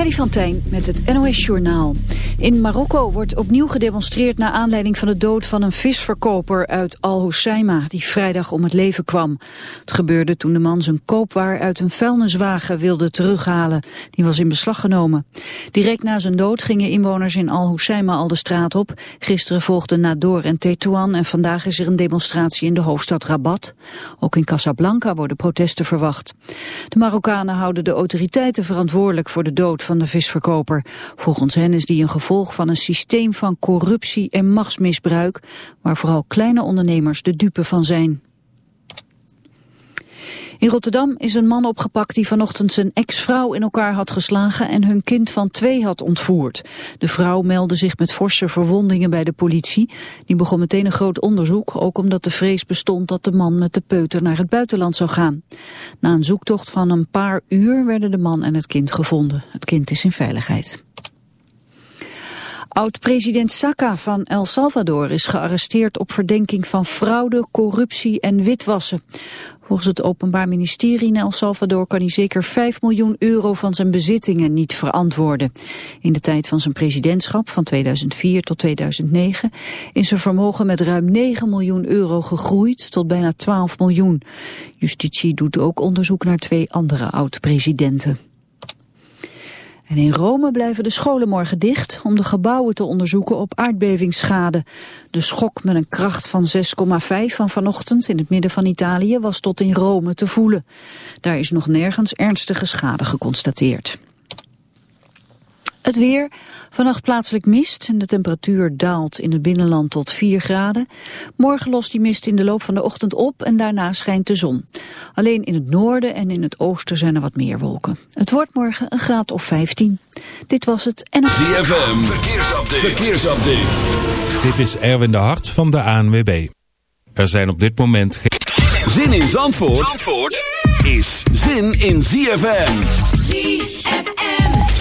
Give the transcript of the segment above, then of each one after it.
Freddy van Tijn met het NOS Journaal. In Marokko wordt opnieuw gedemonstreerd na aanleiding van de dood van een visverkoper uit Al Hoceima, die vrijdag om het leven kwam. Het gebeurde toen de man zijn koopwaar uit een vuilniswagen wilde terughalen. Die was in beslag genomen. Direct na zijn dood gingen inwoners in Al Hoceima al de straat op. Gisteren volgden Nador en Tetuan en vandaag is er een demonstratie in de hoofdstad Rabat. Ook in Casablanca worden protesten verwacht. De Marokkanen houden de autoriteiten verantwoordelijk voor de dood van de visverkoper. Volgens hen is die een gevolg van een systeem van corruptie en machtsmisbruik, waar vooral kleine ondernemers de dupe van zijn. In Rotterdam is een man opgepakt die vanochtend zijn ex-vrouw in elkaar had geslagen en hun kind van twee had ontvoerd. De vrouw meldde zich met forse verwondingen bij de politie. Die begon meteen een groot onderzoek, ook omdat de vrees bestond dat de man met de peuter naar het buitenland zou gaan. Na een zoektocht van een paar uur werden de man en het kind gevonden. Het kind is in veiligheid. Oud-president Saka van El Salvador is gearresteerd op verdenking van fraude, corruptie en witwassen. Volgens het Openbaar Ministerie in El Salvador kan hij zeker 5 miljoen euro van zijn bezittingen niet verantwoorden. In de tijd van zijn presidentschap van 2004 tot 2009 is zijn vermogen met ruim 9 miljoen euro gegroeid tot bijna 12 miljoen. Justitie doet ook onderzoek naar twee andere oud-presidenten. En in Rome blijven de scholen morgen dicht om de gebouwen te onderzoeken op aardbevingsschade. De schok met een kracht van 6,5 van vanochtend in het midden van Italië was tot in Rome te voelen. Daar is nog nergens ernstige schade geconstateerd. Het weer, vannacht plaatselijk mist en de temperatuur daalt in het binnenland tot 4 graden. Morgen lost die mist in de loop van de ochtend op en daarna schijnt de zon. Alleen in het noorden en in het oosten zijn er wat meer wolken. Het wordt morgen een graad of 15. Dit was het en... ZFM, verkeersupdate. verkeersupdate. Dit is Erwin de Hart van de ANWB. Er zijn op dit moment geen... Zin in Zandvoort, Zandvoort is zin in ZFM. ZFM.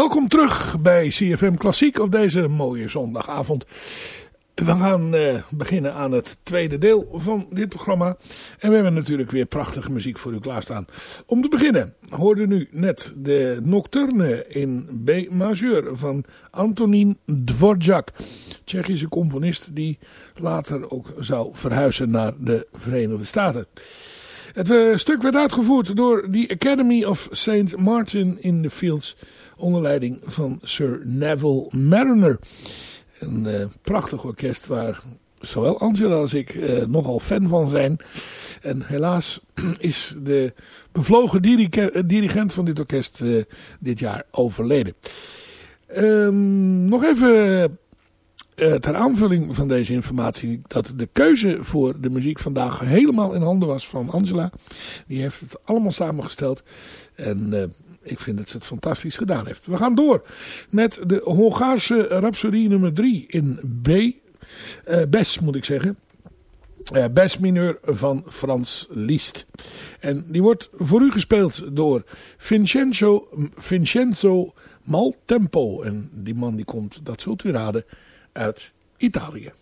Welkom terug bij CFM Klassiek op deze mooie zondagavond. We gaan uh, beginnen aan het tweede deel van dit programma. En we hebben natuurlijk weer prachtige muziek voor u klaarstaan. Om te beginnen hoorde nu net de Nocturne in B majeur van Antonin Dvorak. Tsjechische componist die later ook zou verhuizen naar de Verenigde Staten. Het uh, stuk werd uitgevoerd door de Academy of St. Martin in the Fields onder leiding van Sir Neville Mariner. Een uh, prachtig orkest waar zowel Angela als ik uh, nogal fan van zijn. En helaas is de bevlogen dirigent van dit orkest dit jaar overleden. Um, nog even ter aanvulling van deze informatie dat de keuze voor de muziek vandaag helemaal in handen was van Angela. Die heeft het allemaal samengesteld. En ik vind dat ze het fantastisch gedaan heeft. We gaan door met de Hongaarse Rhapsodie nummer 3 in B. Uh, Bes moet ik zeggen. Uh, Bes mineur van Frans Liszt. En die wordt voor u gespeeld door Vincenzo, Vincenzo Maltempo. En die man die komt, dat zult u raden, uit Italië.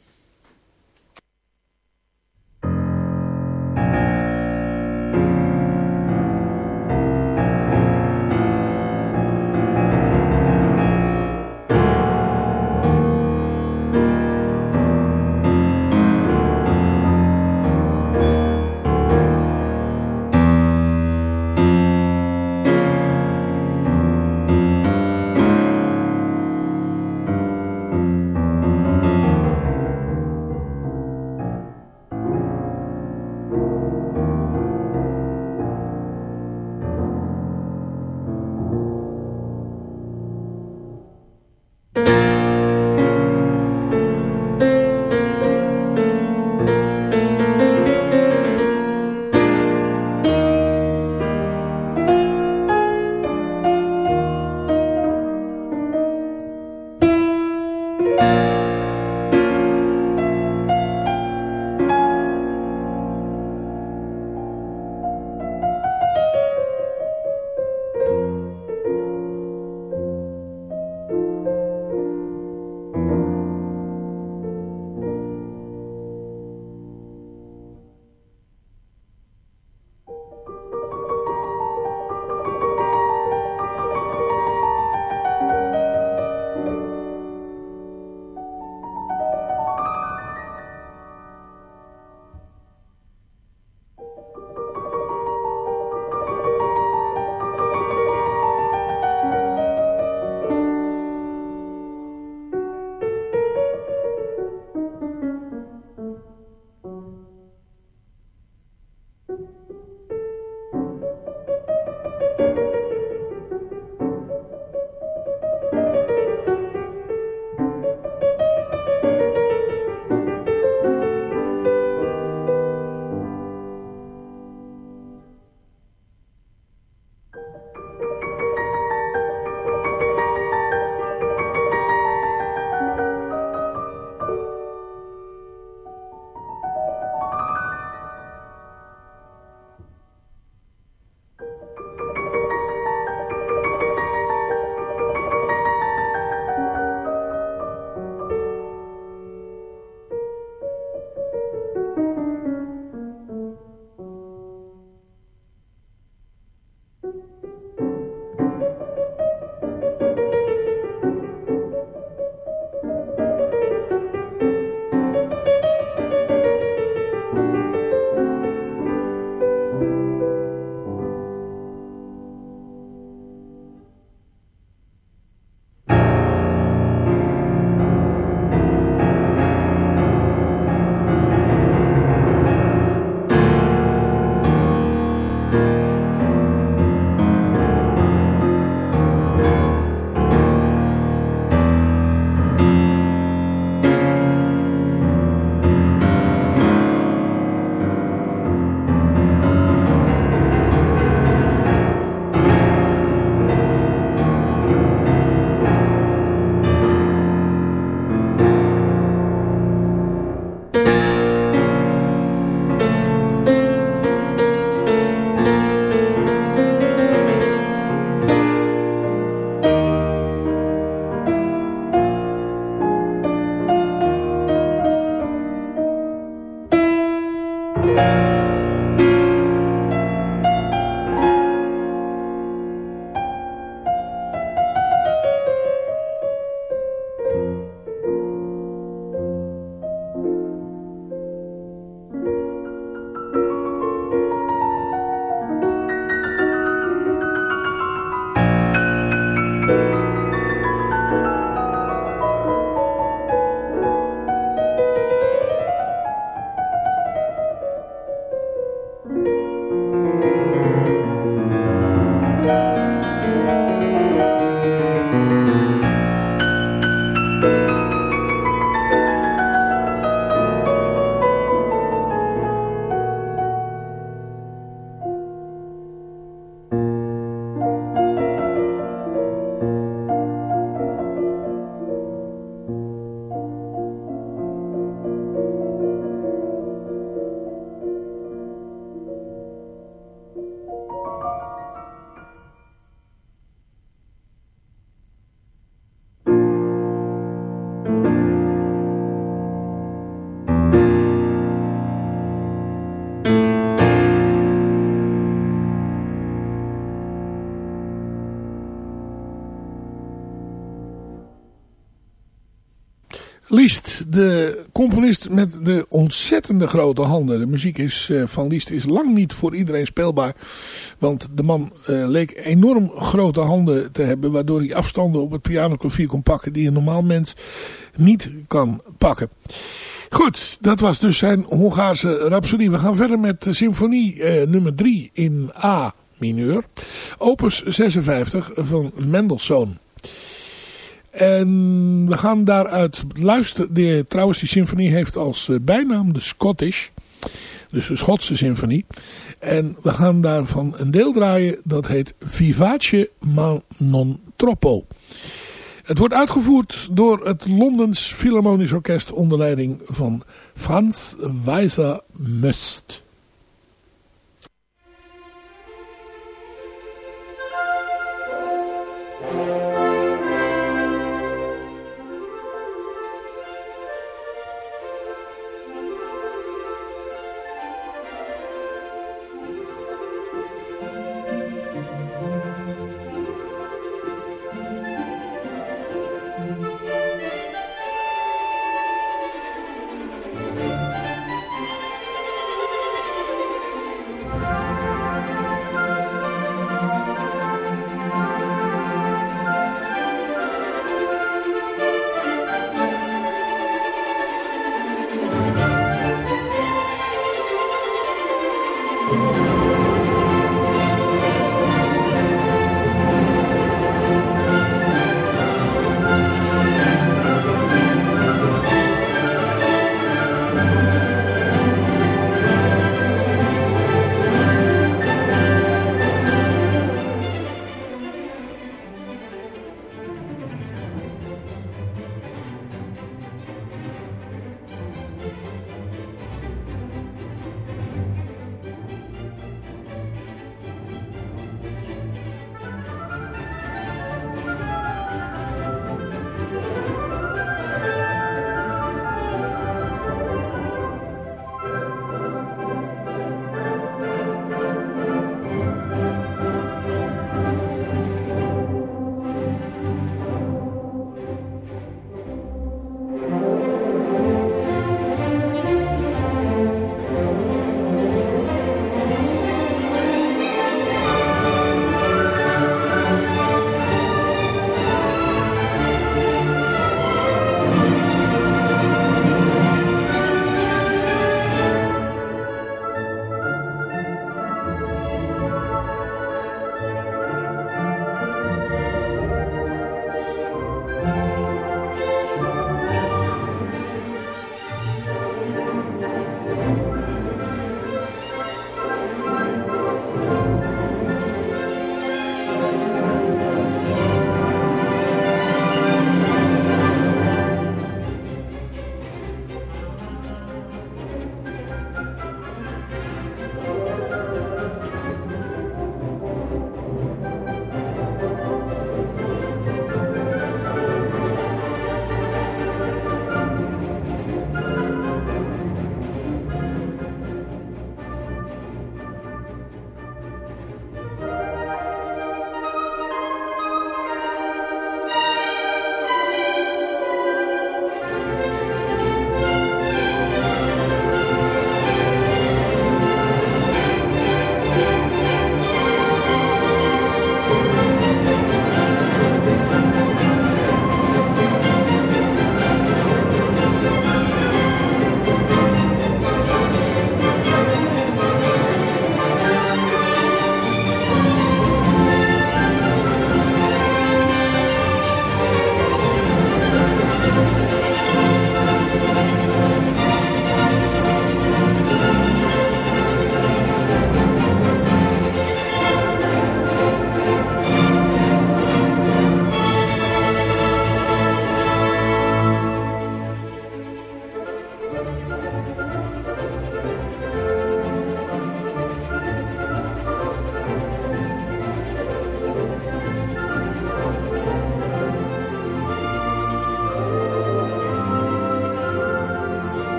Componist met de ontzettende grote handen. De muziek is, uh, van Liest is lang niet voor iedereen speelbaar. Want de man uh, leek enorm grote handen te hebben. Waardoor hij afstanden op het pianoklavier kon pakken die een normaal mens niet kan pakken. Goed, dat was dus zijn Hongaarse rhapsodie. We gaan verder met symfonie uh, nummer 3 in A mineur. Opus 56 van Mendelssohn. En we gaan daaruit luisteren. De, trouwens, die symfonie heeft als bijnaam de Scottish. Dus de Schotse symfonie. En we gaan daarvan een deel draaien. Dat heet Vivace ma non troppo. Het wordt uitgevoerd door het Londens Philharmonisch Orkest onder leiding van Frans Weiser Must.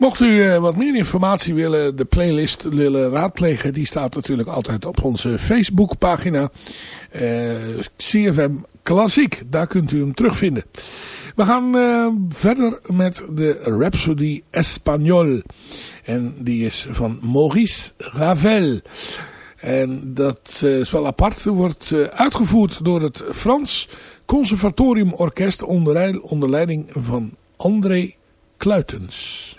Mocht u uh, wat meer informatie willen, de playlist willen raadplegen, die staat natuurlijk altijd op onze Facebookpagina. Uh, CFM Klassiek, daar kunt u hem terugvinden. We gaan uh, verder met de Rhapsody Espagnol. En die is van Maurice Ravel. En dat is wel apart, wordt uitgevoerd door het Frans Conservatorium Orkest onder, onder leiding van André Kluitens.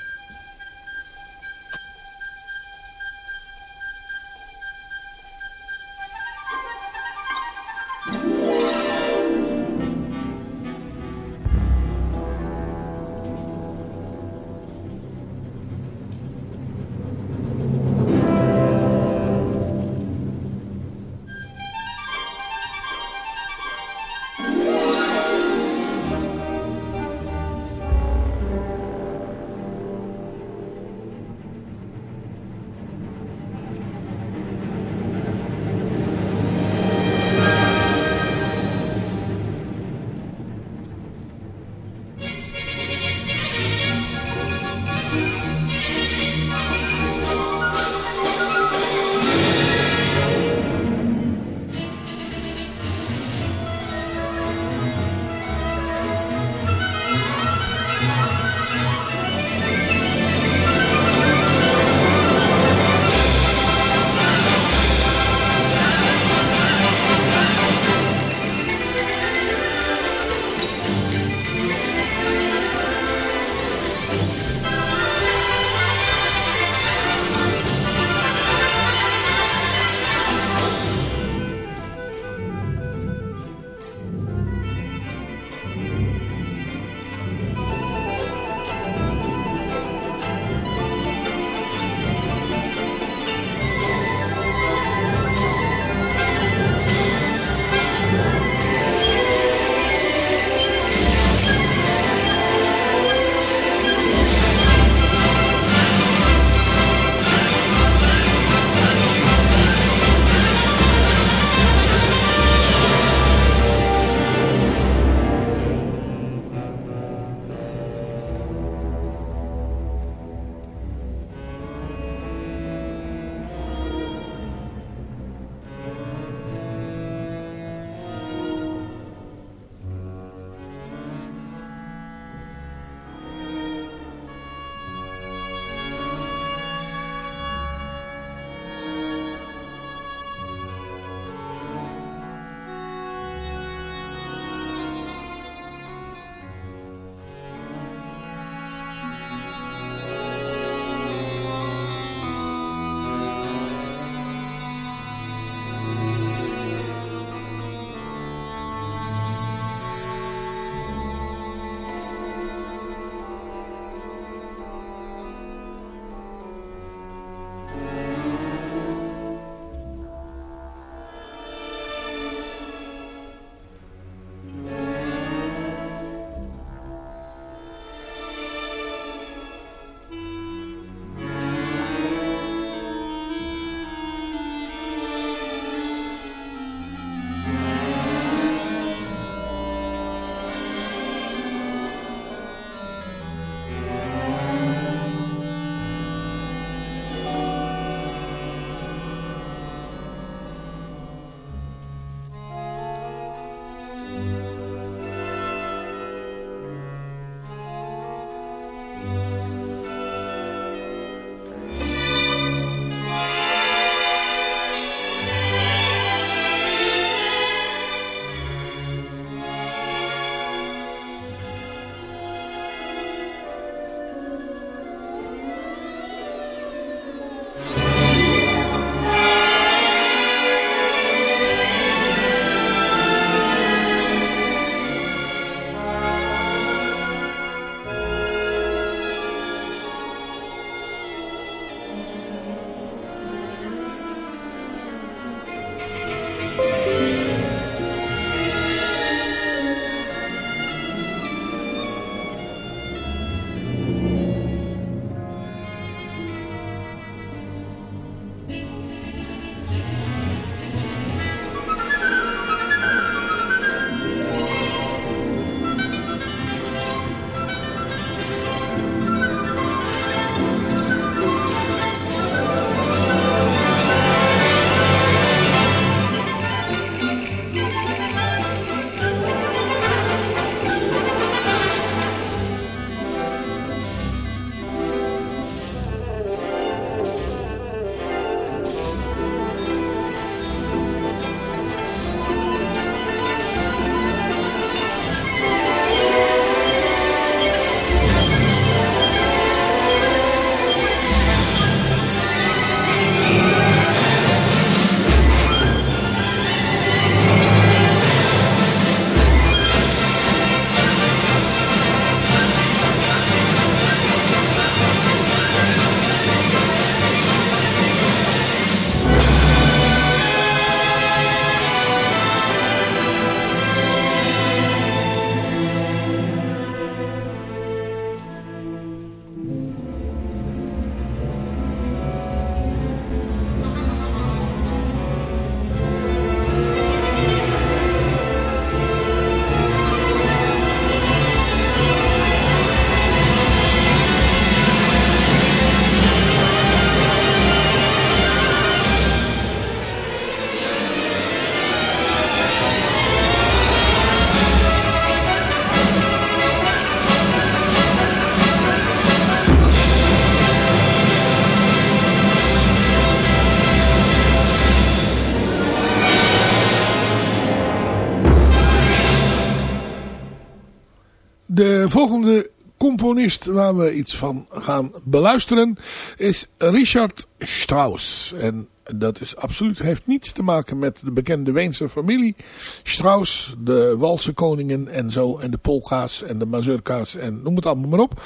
Waar we iets van gaan beluisteren is Richard Strauss. En dat is absoluut, heeft niets te maken met de bekende Weense familie. Strauss, de Walse koningen en zo. En de polka's en de mazurka's en noem het allemaal maar op.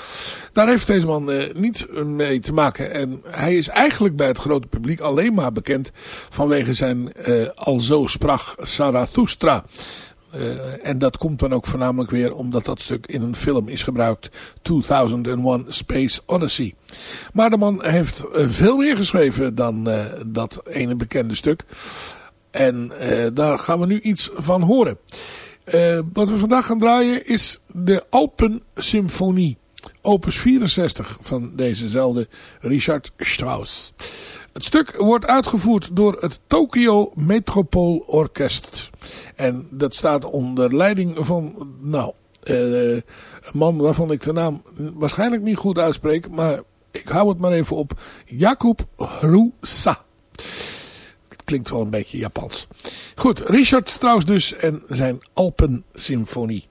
Daar heeft deze man eh, niet mee te maken. En hij is eigenlijk bij het grote publiek alleen maar bekend vanwege zijn eh, Alzo sprach Zarathustra. Uh, en dat komt dan ook voornamelijk weer omdat dat stuk in een film is gebruikt. 2001 Space Odyssey. Maar de man heeft uh, veel meer geschreven dan uh, dat ene bekende stuk. En daar gaan we nu iets van horen. wat we vandaag gaan draaien is de Alpen Symfonie. Opus 64 van dezezelfde Richard Strauss. Het stuk wordt uitgevoerd door het Tokyo Metropool Orkest. En dat staat onder leiding van, nou, uh, een man waarvan ik de naam waarschijnlijk niet goed uitspreek. Maar ik hou het maar even op. Jakub Hrusa. Klinkt wel een beetje Japans. Goed, Richard Strauss dus en zijn Alpen Symfonie.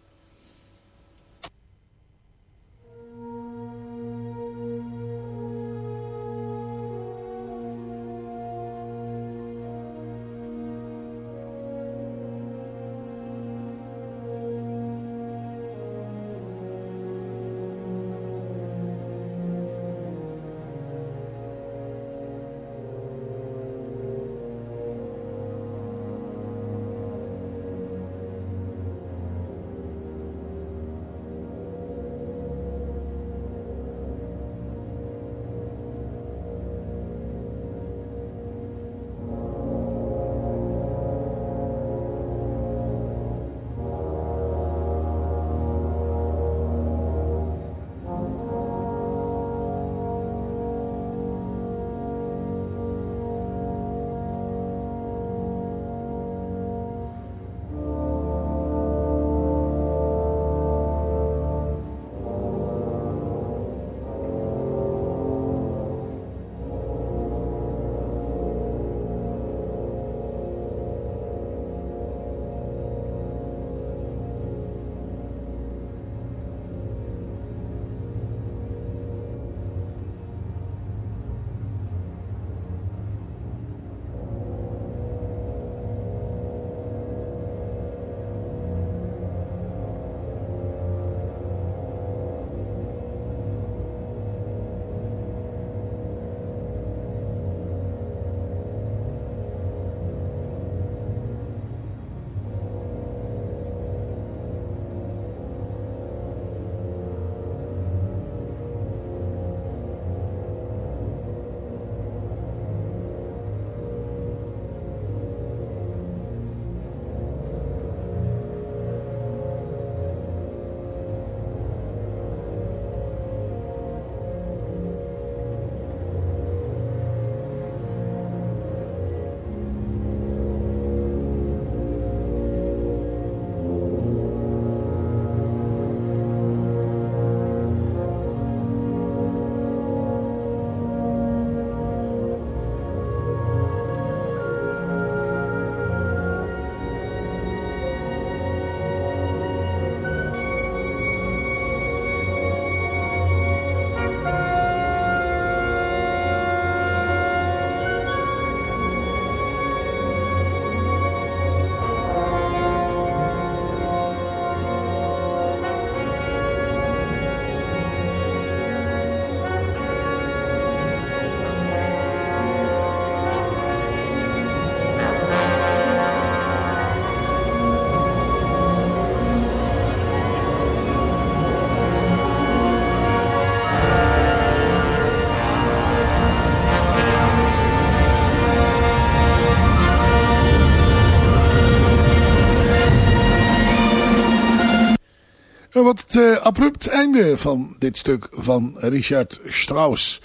Uh, abrupt einde van dit stuk van Richard Strauss.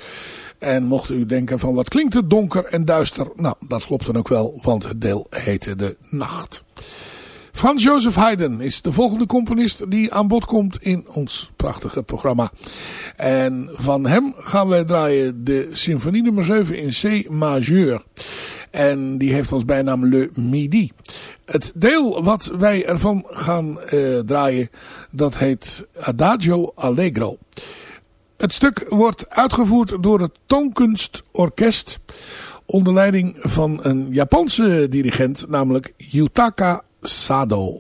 En mocht u denken van wat klinkt het donker en duister. Nou, dat klopt dan ook wel, want het deel heette De Nacht. Frans Joseph Haydn is de volgende componist die aan bod komt in ons prachtige programma. En van hem gaan wij draaien de symfonie nummer 7 in C majeur. En die heeft als bijnaam Le Midi. Het deel wat wij ervan gaan uh, draaien, dat heet Adagio Allegro. Het stuk wordt uitgevoerd door het Toonkunstorkest onder leiding van een Japanse dirigent, namelijk Yutaka Sado.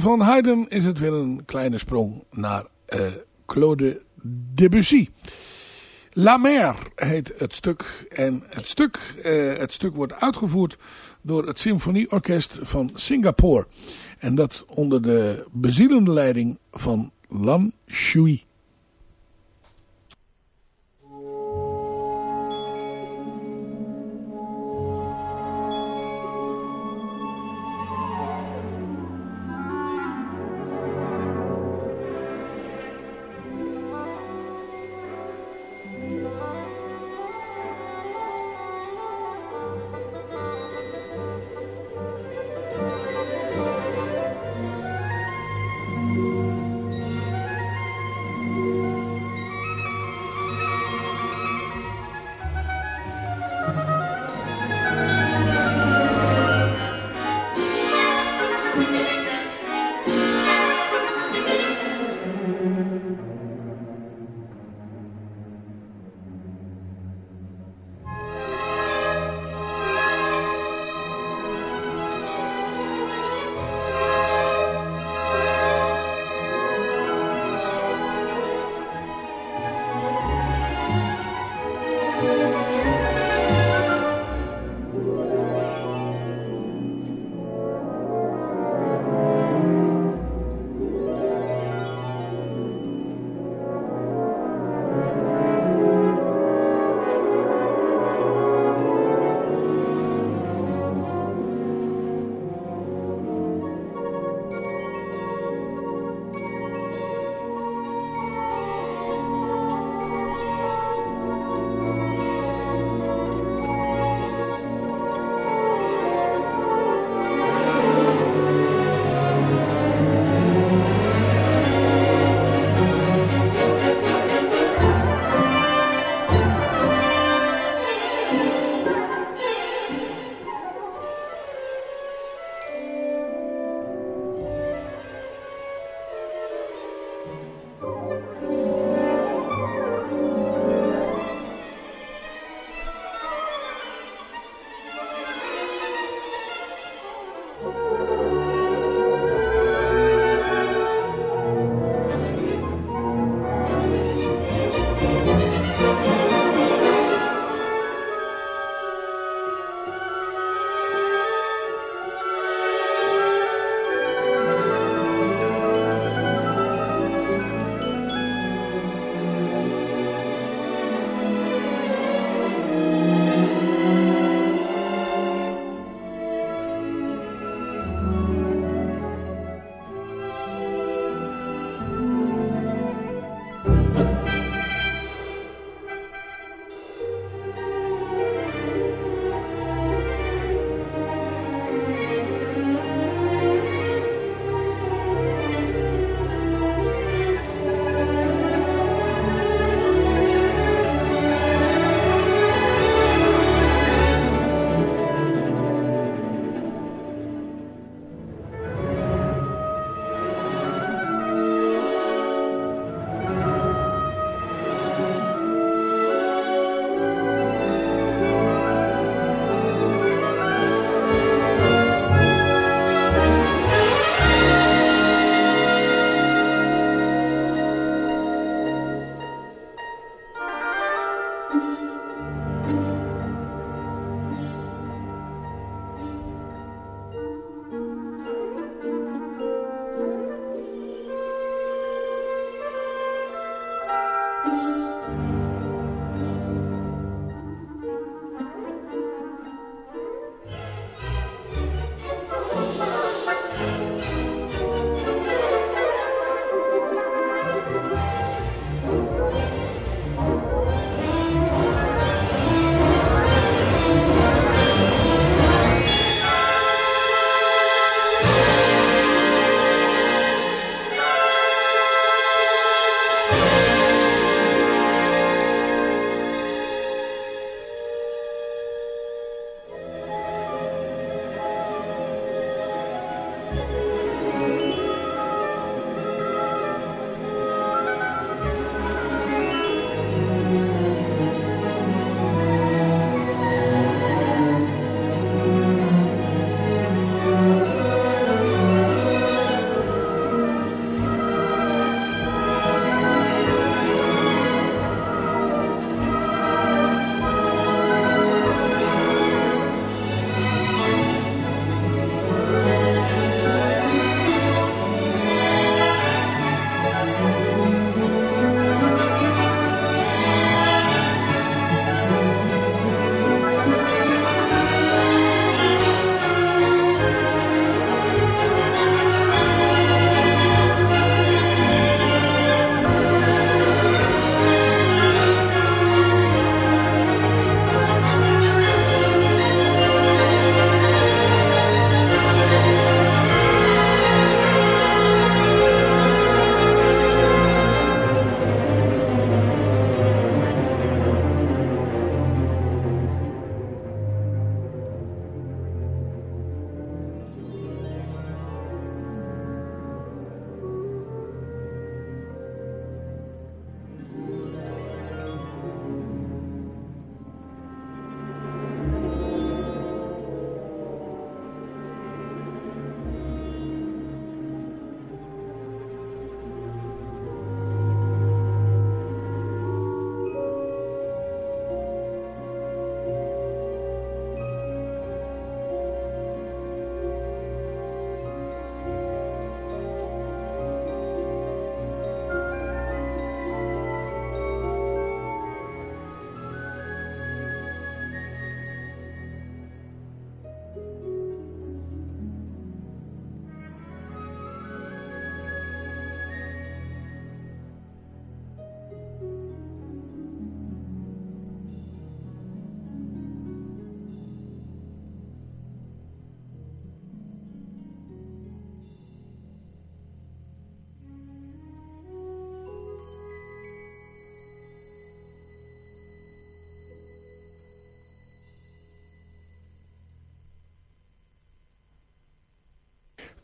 Van Haydn is het weer een kleine sprong naar uh, Claude Debussy. La Mer heet het stuk. En het stuk, uh, het stuk wordt uitgevoerd door het Symfonieorkest van Singapore. En dat onder de bezielende leiding van Lam Shui.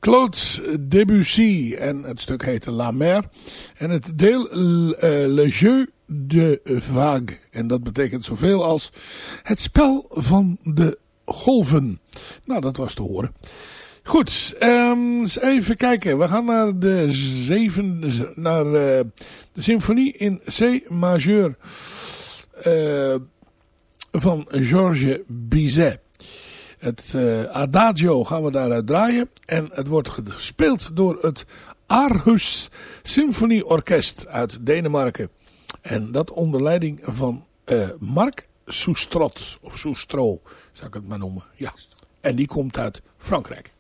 Claude Debussy en het stuk heette La Mer. En het deel uh, Le Jeu de Vague. En dat betekent zoveel als het spel van de golven. Nou, dat was te horen. Goed, eens even kijken. We gaan naar de zeven, naar uh, de symfonie in C majeur uh, van Georges Bizet. Het uh, Adagio gaan we daaruit draaien. En het wordt gespeeld door het Aarhus Symfonieorkest uit Denemarken. En dat onder leiding van uh, Mark Soestrot. Of Soestro, zou ik het maar noemen. Ja. En die komt uit Frankrijk.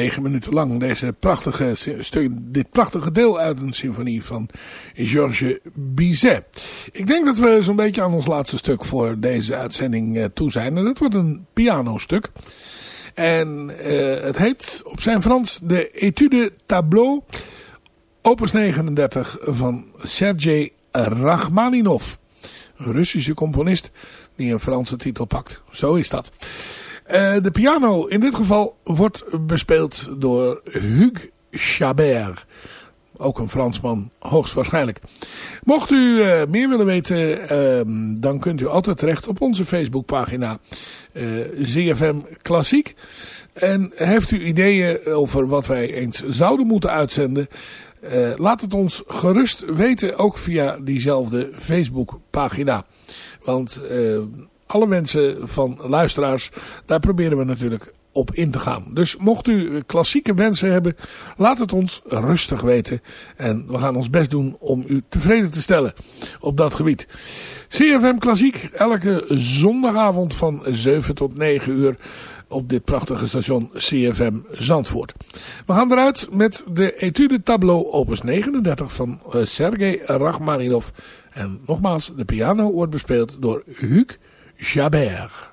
Negen minuten lang deze prachtige, dit prachtige deel uit een symfonie van Georges Bizet. Ik denk dat we zo'n beetje aan ons laatste stuk voor deze uitzending eh, toe zijn. En dat wordt een pianostuk. En uh, het heet op zijn Frans de Etude Tableau, opus 39 van Sergei Rachmaninov. Een Russische componist die een Franse titel pakt. Zo is dat. Uh, de piano in dit geval wordt bespeeld door Hugues Chabert. Ook een Fransman, hoogstwaarschijnlijk. Mocht u uh, meer willen weten, uh, dan kunt u altijd terecht op onze Facebookpagina uh, ZFM Klassiek. En heeft u ideeën over wat wij eens zouden moeten uitzenden... laat het ons gerust weten, ook via diezelfde Facebookpagina. Want alle mensen van luisteraars, daar proberen we natuurlijk op in te gaan. Dus mocht u klassieke wensen hebben, laat het ons rustig weten. En we gaan ons best doen om u tevreden te stellen op dat gebied. CFM Klassiek, elke zondagavond van 7 tot 9 uur op dit prachtige station CFM Zandvoort. We gaan eruit met de etude tableau opus 39 van uh, Sergei Rachmaninov. En nogmaals, de piano wordt bespeeld door Huuk Jabert.